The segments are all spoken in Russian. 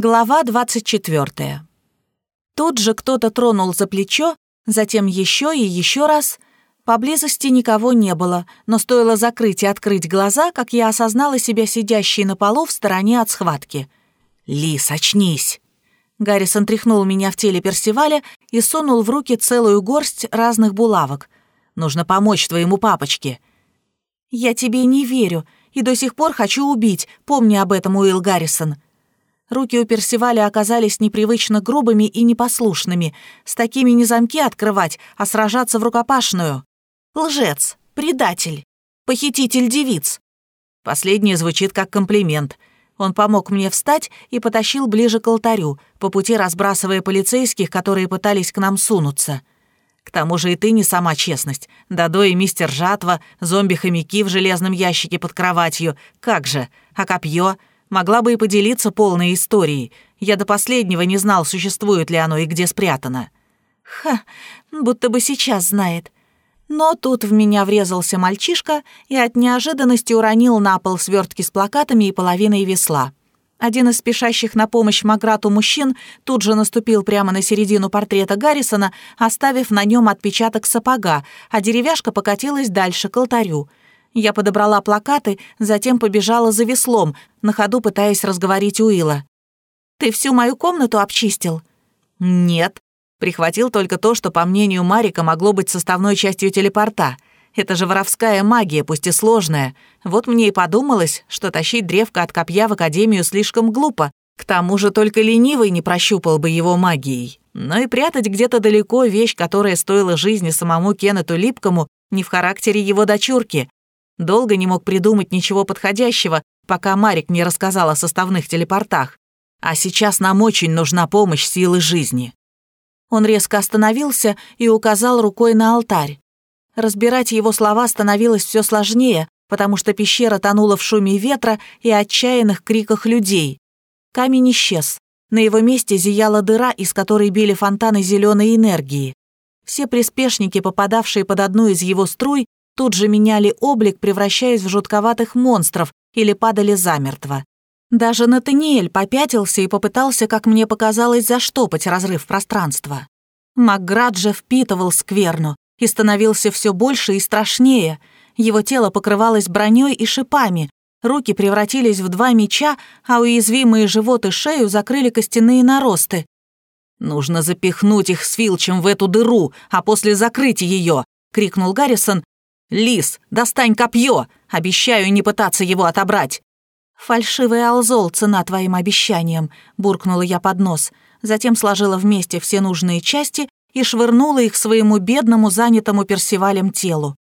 Глава 24. Тут же кто-то тронул за плечо, затем еще и еще раз. Поблизости никого не было, но стоило закрыть и открыть глаза, как я осознала себя сидящей на полу в стороне от схватки. «Лис, очнись!» Гаррисон тряхнул меня в теле Персиваля и сунул в руки целую горсть разных булавок. «Нужно помочь твоему папочке». «Я тебе не верю и до сих пор хочу убить, помни об этом, Уилл Гаррисон», Руки у Персиваля оказались непривычно грубыми и непослушными. С такими не замки открывать, а сражаться в рукопашную. Лжец, предатель, похититель девиц. Последнее звучит как комплимент. Он помог мне встать и потащил ближе к алтарю, по пути разбрасывая полицейских, которые пытались к нам сунуться. К тому же и ты не сама честность. Дадо и мистер Жатва, зомби-хомяки в железном ящике под кроватью. Как же? А копье? Могла бы и поделиться полной историей. Я до последнего не знал, существует ли оно и где спрятано. Ха, будто бы сейчас знает. Но тут в меня врезался мальчишка и от неожиданности уронил на пол свертки с плакатами и половиной весла. Один из спешащих на помощь Маграту мужчин тут же наступил прямо на середину портрета Гаррисона, оставив на нем отпечаток сапога, а деревяшка покатилась дальше, к алтарю. Я подобрала плакаты, затем побежала за веслом, на ходу пытаясь разговорить Уилла. «Ты всю мою комнату обчистил?» «Нет». Прихватил только то, что, по мнению Марика, могло быть составной частью телепорта. Это же воровская магия, пусть и сложная. Вот мне и подумалось, что тащить древко от копья в Академию слишком глупо. К тому же только ленивый не прощупал бы его магией. Но и прятать где-то далеко вещь, которая стоила жизни самому Кеннету Липкому, не в характере его дочурки. Долго не мог придумать ничего подходящего, пока Марик не рассказал о составных телепортах. А сейчас нам очень нужна помощь силы жизни. Он резко остановился и указал рукой на алтарь. Разбирать его слова становилось все сложнее, потому что пещера тонула в шуме ветра и отчаянных криках людей. Камень исчез. На его месте зияла дыра, из которой били фонтаны зеленой энергии. Все приспешники, попадавшие под одну из его струй, тут же меняли облик, превращаясь в жутковатых монстров или падали замертво. Даже Натаниэль попятился и попытался, как мне показалось, заштопать разрыв пространства. Макград же впитывал скверну и становился все больше и страшнее. Его тело покрывалось броней и шипами, руки превратились в два меча, а уязвимые живот и шею закрыли костяные наросты. «Нужно запихнуть их с Филчем в эту дыру, а после закрыть ее!» — крикнул Гаррисон «Лис, достань копье! Обещаю не пытаться его отобрать!» «Фальшивый алзол, цена твоим обещаниям», — буркнула я под нос, затем сложила вместе все нужные части и швырнула их своему бедному, занятому персивалем телу.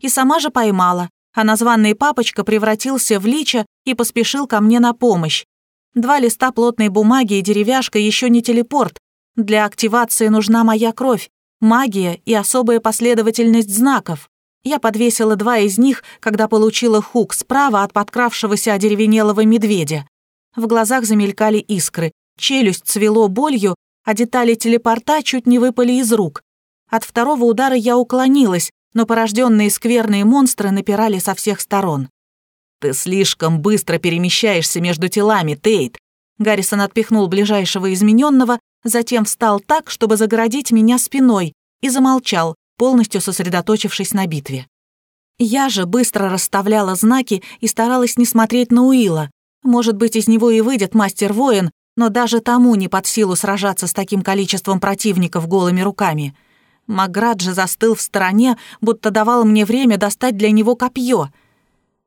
И сама же поймала, а названный папочка превратился в лича и поспешил ко мне на помощь. Два листа плотной бумаги и деревяшка еще не телепорт. Для активации нужна моя кровь, магия и особая последовательность знаков. Я подвесила два из них, когда получила хук справа от подкравшегося одеревенелого медведя. В глазах замелькали искры, челюсть цвело болью, а детали телепорта чуть не выпали из рук. От второго удара я уклонилась, но порожденные скверные монстры напирали со всех сторон. «Ты слишком быстро перемещаешься между телами, Тейт!» Гаррисон отпихнул ближайшего измененного, затем встал так, чтобы загородить меня спиной, и замолчал, полностью сосредоточившись на битве. Я же быстро расставляла знаки и старалась не смотреть на Уилла. Может быть, из него и выйдет мастер-воин, но даже тому не под силу сражаться с таким количеством противников голыми руками. Маград же застыл в стороне, будто давал мне время достать для него копье.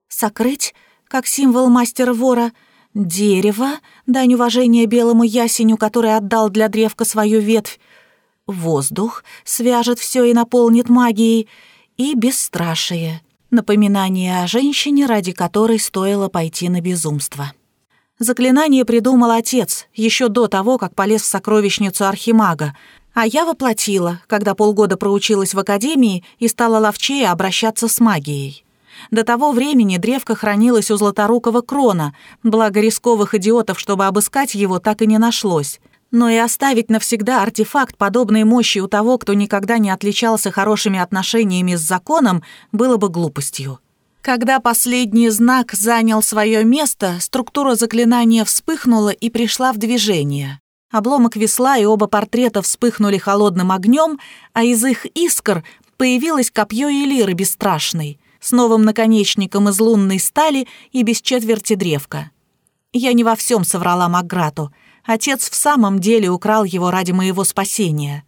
Сокрыть, как символ мастера-вора, дерево, дань уважения белому ясеню, который отдал для древка свою ветвь, Воздух свяжет все и наполнит магией. И бесстрашие. Напоминание о женщине, ради которой стоило пойти на безумство. Заклинание придумал отец еще до того, как полез в сокровищницу Архимага, а я воплотила, когда полгода проучилась в академии и стала ловчее обращаться с магией. До того времени древко хранилось у Златорукого крона, благо рисковых идиотов, чтобы обыскать его, так и не нашлось но и оставить навсегда артефакт подобной мощи у того, кто никогда не отличался хорошими отношениями с законом, было бы глупостью. Когда последний знак занял свое место, структура заклинания вспыхнула и пришла в движение. Обломок весла и оба портрета вспыхнули холодным огнем, а из их искр появилось копье Элиры бесстрашной, с новым наконечником из лунной стали и без четверти древка. Я не во всем соврала Макграту. Отец в самом деле украл его ради моего спасения.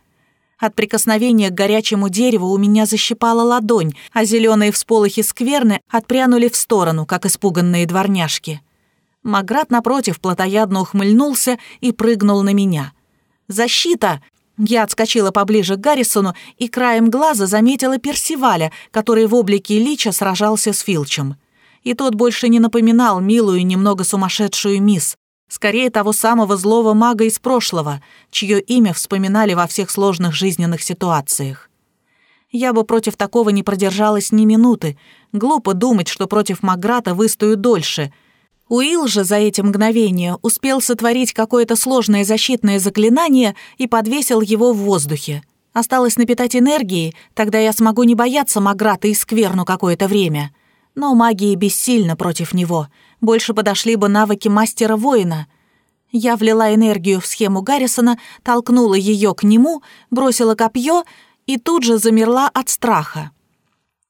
От прикосновения к горячему дереву у меня защипала ладонь, а зеленые всполохи скверны отпрянули в сторону, как испуганные дворняжки. Маград, напротив, плотоядно ухмыльнулся и прыгнул на меня. «Защита!» Я отскочила поближе к Гаррисону и краем глаза заметила Персиваля, который в облике Лича сражался с Филчем. И тот больше не напоминал милую, немного сумасшедшую мисс скорее того самого злого мага из прошлого, чье имя вспоминали во всех сложных жизненных ситуациях. Я бы против такого не продержалась ни минуты. Глупо думать, что против Маграта выстою дольше. Уилл же за эти мгновения успел сотворить какое-то сложное защитное заклинание и подвесил его в воздухе. Осталось напитать энергией, тогда я смогу не бояться Маграта и скверну какое-то время. Но магия бессильна против него — больше подошли бы навыки мастера-воина. Я влила энергию в схему Гаррисона, толкнула ее к нему, бросила копье и тут же замерла от страха.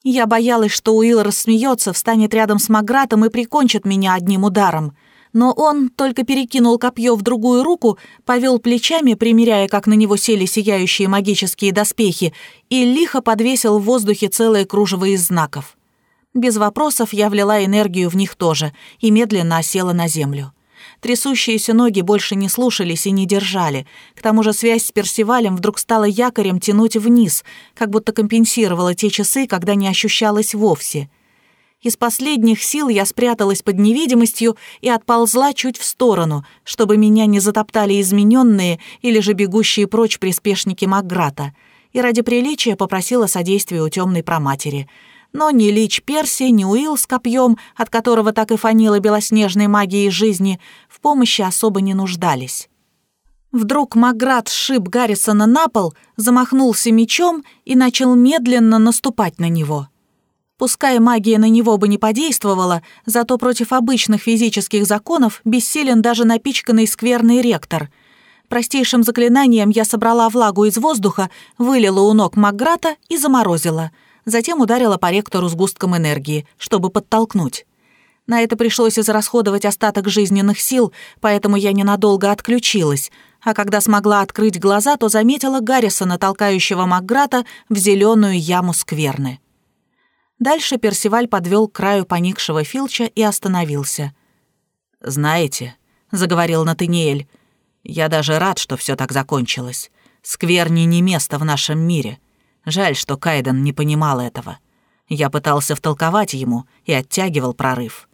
Я боялась, что Уилл рассмеется, встанет рядом с Магратом и прикончит меня одним ударом. Но он только перекинул копье в другую руку, повел плечами, примеряя, как на него сели сияющие магические доспехи, и лихо подвесил в воздухе целое кружево из знаков. Без вопросов я влила энергию в них тоже и медленно осела на землю. Трясущиеся ноги больше не слушались и не держали. К тому же связь с Персивалем вдруг стала якорем тянуть вниз, как будто компенсировала те часы, когда не ощущалась вовсе. Из последних сил я спряталась под невидимостью и отползла чуть в сторону, чтобы меня не затоптали измененные или же бегущие прочь приспешники Макграта, и ради приличия попросила содействия у темной проматери — но ни Лич Перси, ни Уилл с копьем, от которого так и фанило белоснежной магией жизни, в помощи особо не нуждались. Вдруг Маград сшиб Гаррисона на пол, замахнулся мечом и начал медленно наступать на него. Пускай магия на него бы не подействовала, зато против обычных физических законов бессилен даже напичканный скверный ректор. Простейшим заклинанием я собрала влагу из воздуха, вылила у ног Маграта и заморозила — затем ударила по ректору с густком энергии, чтобы подтолкнуть. На это пришлось израсходовать остаток жизненных сил, поэтому я ненадолго отключилась, а когда смогла открыть глаза, то заметила Гаррисона, толкающего Макграта в зеленую яму скверны. Дальше Персиваль подвел к краю поникшего Филча и остановился. «Знаете», — заговорил Натаниэль, — «я даже рад, что все так закончилось. Скверни не место в нашем мире. Жаль, что Кайден не понимал этого. Я пытался втолковать ему и оттягивал прорыв.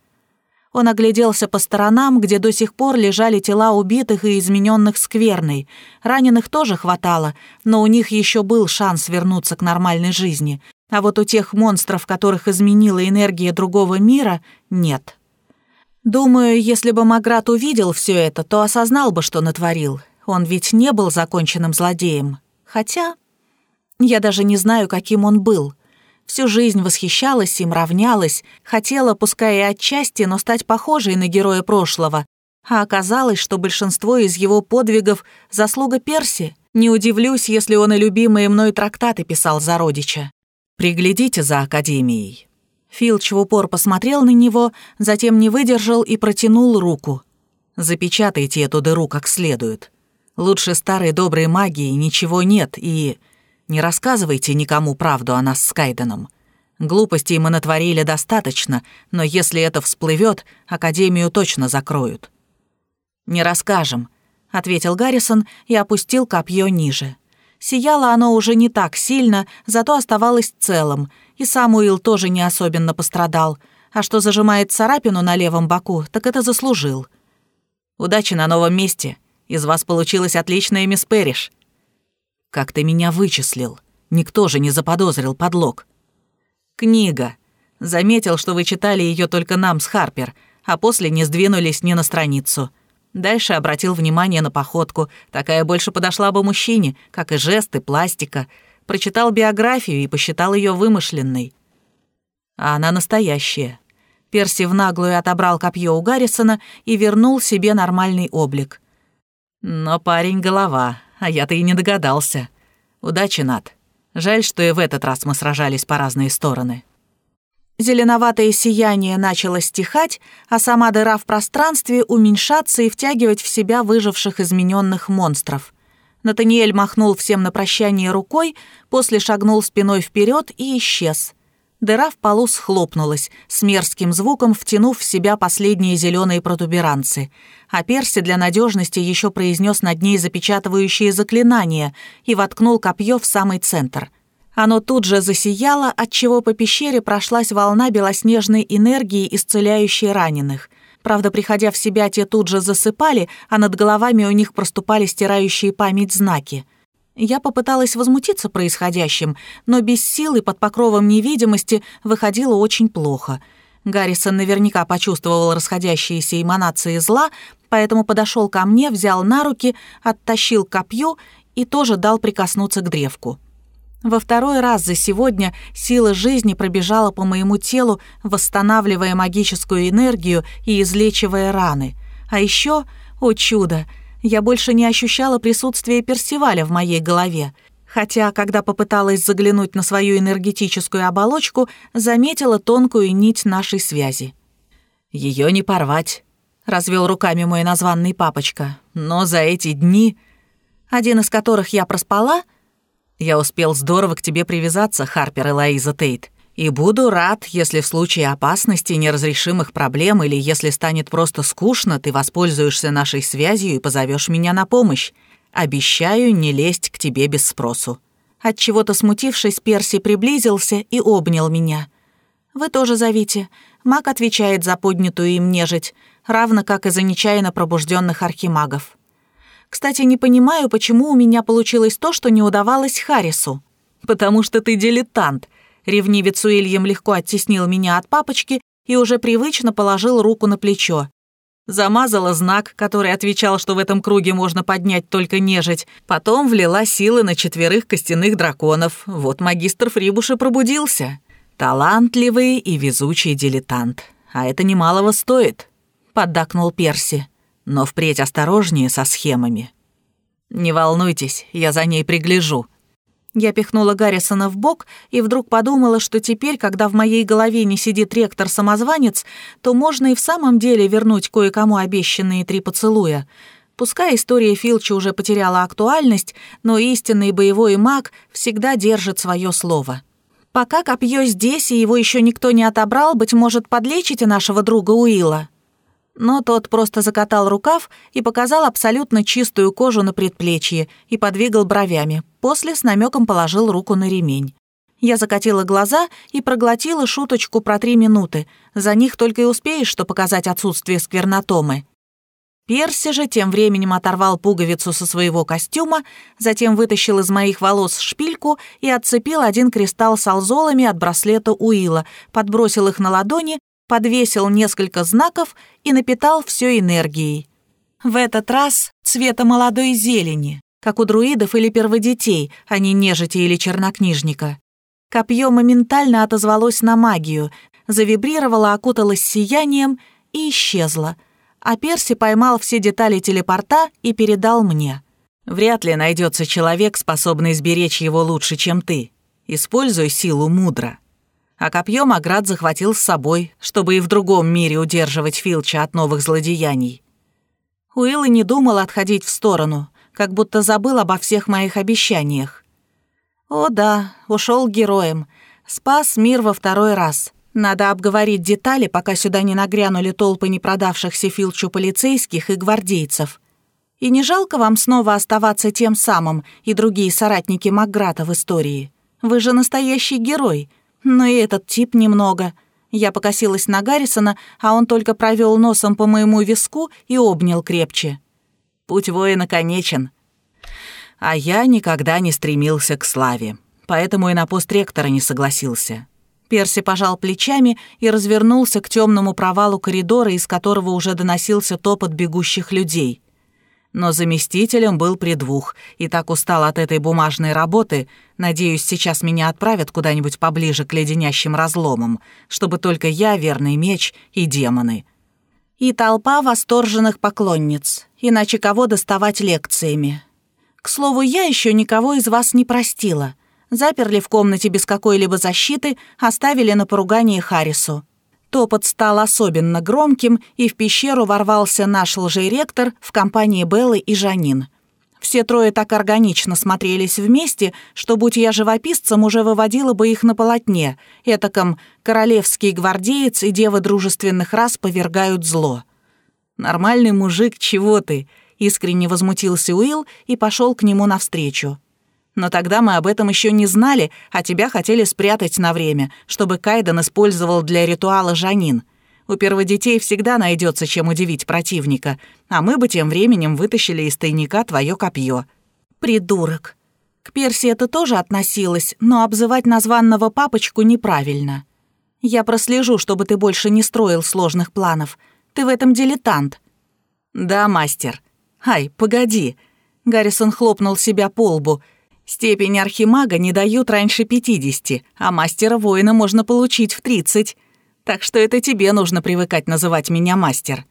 Он огляделся по сторонам, где до сих пор лежали тела убитых и измененных скверной. Раненых тоже хватало, но у них еще был шанс вернуться к нормальной жизни. А вот у тех монстров, которых изменила энергия другого мира, нет. Думаю, если бы Маград увидел все это, то осознал бы, что натворил. Он ведь не был законченным злодеем. Хотя я даже не знаю, каким он был. Всю жизнь восхищалась им, равнялась, хотела, пускай и отчасти, но стать похожей на героя прошлого. А оказалось, что большинство из его подвигов — заслуга Перси. Не удивлюсь, если он и любимые мной трактаты писал за родича. «Приглядите за Академией». Филч в упор посмотрел на него, затем не выдержал и протянул руку. «Запечатайте эту дыру как следует. Лучше старой доброй магии ничего нет, и...» Не рассказывайте никому правду о нас с Кайденом. Глупостей мы натворили достаточно, но если это всплывет, Академию точно закроют». «Не расскажем», — ответил Гаррисон и опустил копье ниже. Сияло оно уже не так сильно, зато оставалось целым, и сам Уилл тоже не особенно пострадал. А что зажимает царапину на левом боку, так это заслужил. «Удачи на новом месте. Из вас получилась отличная мисс Перриш», как ты меня вычислил? Никто же не заподозрил подлог. Книга. Заметил, что вы читали ее только нам с Харпер, а после не сдвинулись ни на страницу. Дальше обратил внимание на походку. Такая больше подошла бы мужчине, как и жесты, пластика. Прочитал биографию и посчитал ее вымышленной. А она настоящая. Перси в наглую отобрал копье у Гаррисона и вернул себе нормальный облик. Но парень голова, а я-то и не догадался. Удачи, Над. Жаль, что и в этот раз мы сражались по разные стороны. Зеленоватое сияние начало стихать, а сама дыра в пространстве уменьшаться и втягивать в себя выживших измененных монстров. Натаниэль махнул всем на прощание рукой, после шагнул спиной вперед и исчез. Дыра в полу схлопнулась, с мерзким звуком втянув в себя последние зеленые протуберанцы. А Перси для надежности еще произнес над ней запечатывающие заклинания и воткнул копье в самый центр. Оно тут же засияло, отчего по пещере прошлась волна белоснежной энергии, исцеляющей раненых. Правда, приходя в себя, те тут же засыпали, а над головами у них проступали стирающие память знаки — я попыталась возмутиться происходящим, но без силы под покровом невидимости выходило очень плохо. Гаррисон наверняка почувствовал расходящиеся эманации зла, поэтому подошел ко мне, взял на руки, оттащил копье и тоже дал прикоснуться к древку. Во второй раз за сегодня сила жизни пробежала по моему телу, восстанавливая магическую энергию и излечивая раны. А еще, о чудо, я больше не ощущала присутствия Персиваля в моей голове, хотя, когда попыталась заглянуть на свою энергетическую оболочку, заметила тонкую нить нашей связи. Ее не порвать», — развел руками мой названный папочка. «Но за эти дни...» один из которых я проспала, я успел здорово к тебе привязаться, Харпер и Лоиза Тейт. И буду рад, если в случае опасности, неразрешимых проблем или если станет просто скучно, ты воспользуешься нашей связью и позовешь меня на помощь. Обещаю не лезть к тебе без спросу». От чего то смутившись, Перси приблизился и обнял меня. «Вы тоже зовите». Маг отвечает за поднятую им нежить, равно как и за нечаянно пробужденных архимагов. Кстати, не понимаю, почему у меня получилось то, что не удавалось Харрису. «Потому что ты дилетант», Ревнивец Уильям легко оттеснил меня от папочки и уже привычно положил руку на плечо. Замазала знак, который отвечал, что в этом круге можно поднять только нежить. Потом влила силы на четверых костяных драконов. Вот магистр Фрибуш и пробудился. Талантливый и везучий дилетант. А это немалого стоит, поддакнул Перси. Но впредь осторожнее со схемами. Не волнуйтесь, я за ней пригляжу, я пихнула Гаррисона в бок и вдруг подумала, что теперь, когда в моей голове не сидит ректор-самозванец, то можно и в самом деле вернуть кое-кому обещанные три поцелуя. Пускай история Филча уже потеряла актуальность, но истинный боевой маг всегда держит свое слово. Пока копье здесь, и его еще никто не отобрал, быть может, подлечите нашего друга Уилла но тот просто закатал рукав и показал абсолютно чистую кожу на предплечье и подвигал бровями, после с намеком положил руку на ремень. Я закатила глаза и проглотила шуточку про три минуты. За них только и успеешь, что показать отсутствие сквернотомы. Перси же тем временем оторвал пуговицу со своего костюма, затем вытащил из моих волос шпильку и отцепил один кристалл с алзолами от браслета Уилла, подбросил их на ладони подвесил несколько знаков и напитал все энергией. В этот раз цвета молодой зелени, как у друидов или перводетей, а не нежити или чернокнижника. Копье моментально отозвалось на магию, завибрировало, окуталось сиянием и исчезло, а Перси поймал все детали телепорта и передал мне. «Вряд ли найдется человек, способный сберечь его лучше, чем ты. Используй силу мудро» а копье Маград захватил с собой, чтобы и в другом мире удерживать Филча от новых злодеяний. Уилл и не думал отходить в сторону, как будто забыл обо всех моих обещаниях. О да, ушел героем, спас мир во второй раз. Надо обговорить детали, пока сюда не нагрянули толпы непродавшихся Филчу полицейских и гвардейцев. И не жалко вам снова оставаться тем самым и другие соратники Макграта в истории? Вы же настоящий герой, но и этот тип немного. Я покосилась на Гаррисона, а он только провел носом по моему виску и обнял крепче. Путь воина конечен. А я никогда не стремился к славе, поэтому и на пост ректора не согласился. Перси пожал плечами и развернулся к темному провалу коридора, из которого уже доносился топот бегущих людей. Но заместителем был при двух, и так устал от этой бумажной работы, надеюсь, сейчас меня отправят куда-нибудь поближе к леденящим разломам, чтобы только я, верный меч и демоны. И толпа восторженных поклонниц, иначе кого доставать лекциями. К слову, я еще никого из вас не простила. Заперли в комнате без какой-либо защиты, оставили на поругание Харрису. Топот стал особенно громким, и в пещеру ворвался наш лжеректор в компании Беллы и Жанин. Все трое так органично смотрелись вместе, что, будь я живописцем, уже выводила бы их на полотне. Этаком королевский гвардеец и девы дружественных рас повергают зло. «Нормальный мужик, чего ты?» — искренне возмутился Уилл и пошел к нему навстречу. Но тогда мы об этом еще не знали, а тебя хотели спрятать на время, чтобы Кайден использовал для ритуала Жанин. У перводетей всегда найдется, чем удивить противника, а мы бы тем временем вытащили из тайника твое копье. Придурок. К Перси это тоже относилось, но обзывать названного папочку неправильно. Я прослежу, чтобы ты больше не строил сложных планов. Ты в этом дилетант. Да, мастер. Ай, погоди. Гаррисон хлопнул себя по лбу — Степень архимага не дают раньше 50, а мастера воина можно получить в 30. Так что это тебе нужно привыкать называть меня мастер».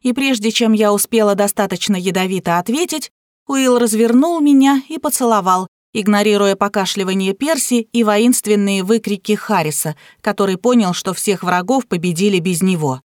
И прежде чем я успела достаточно ядовито ответить, Уилл развернул меня и поцеловал, игнорируя покашливание Перси и воинственные выкрики Харриса, который понял, что всех врагов победили без него.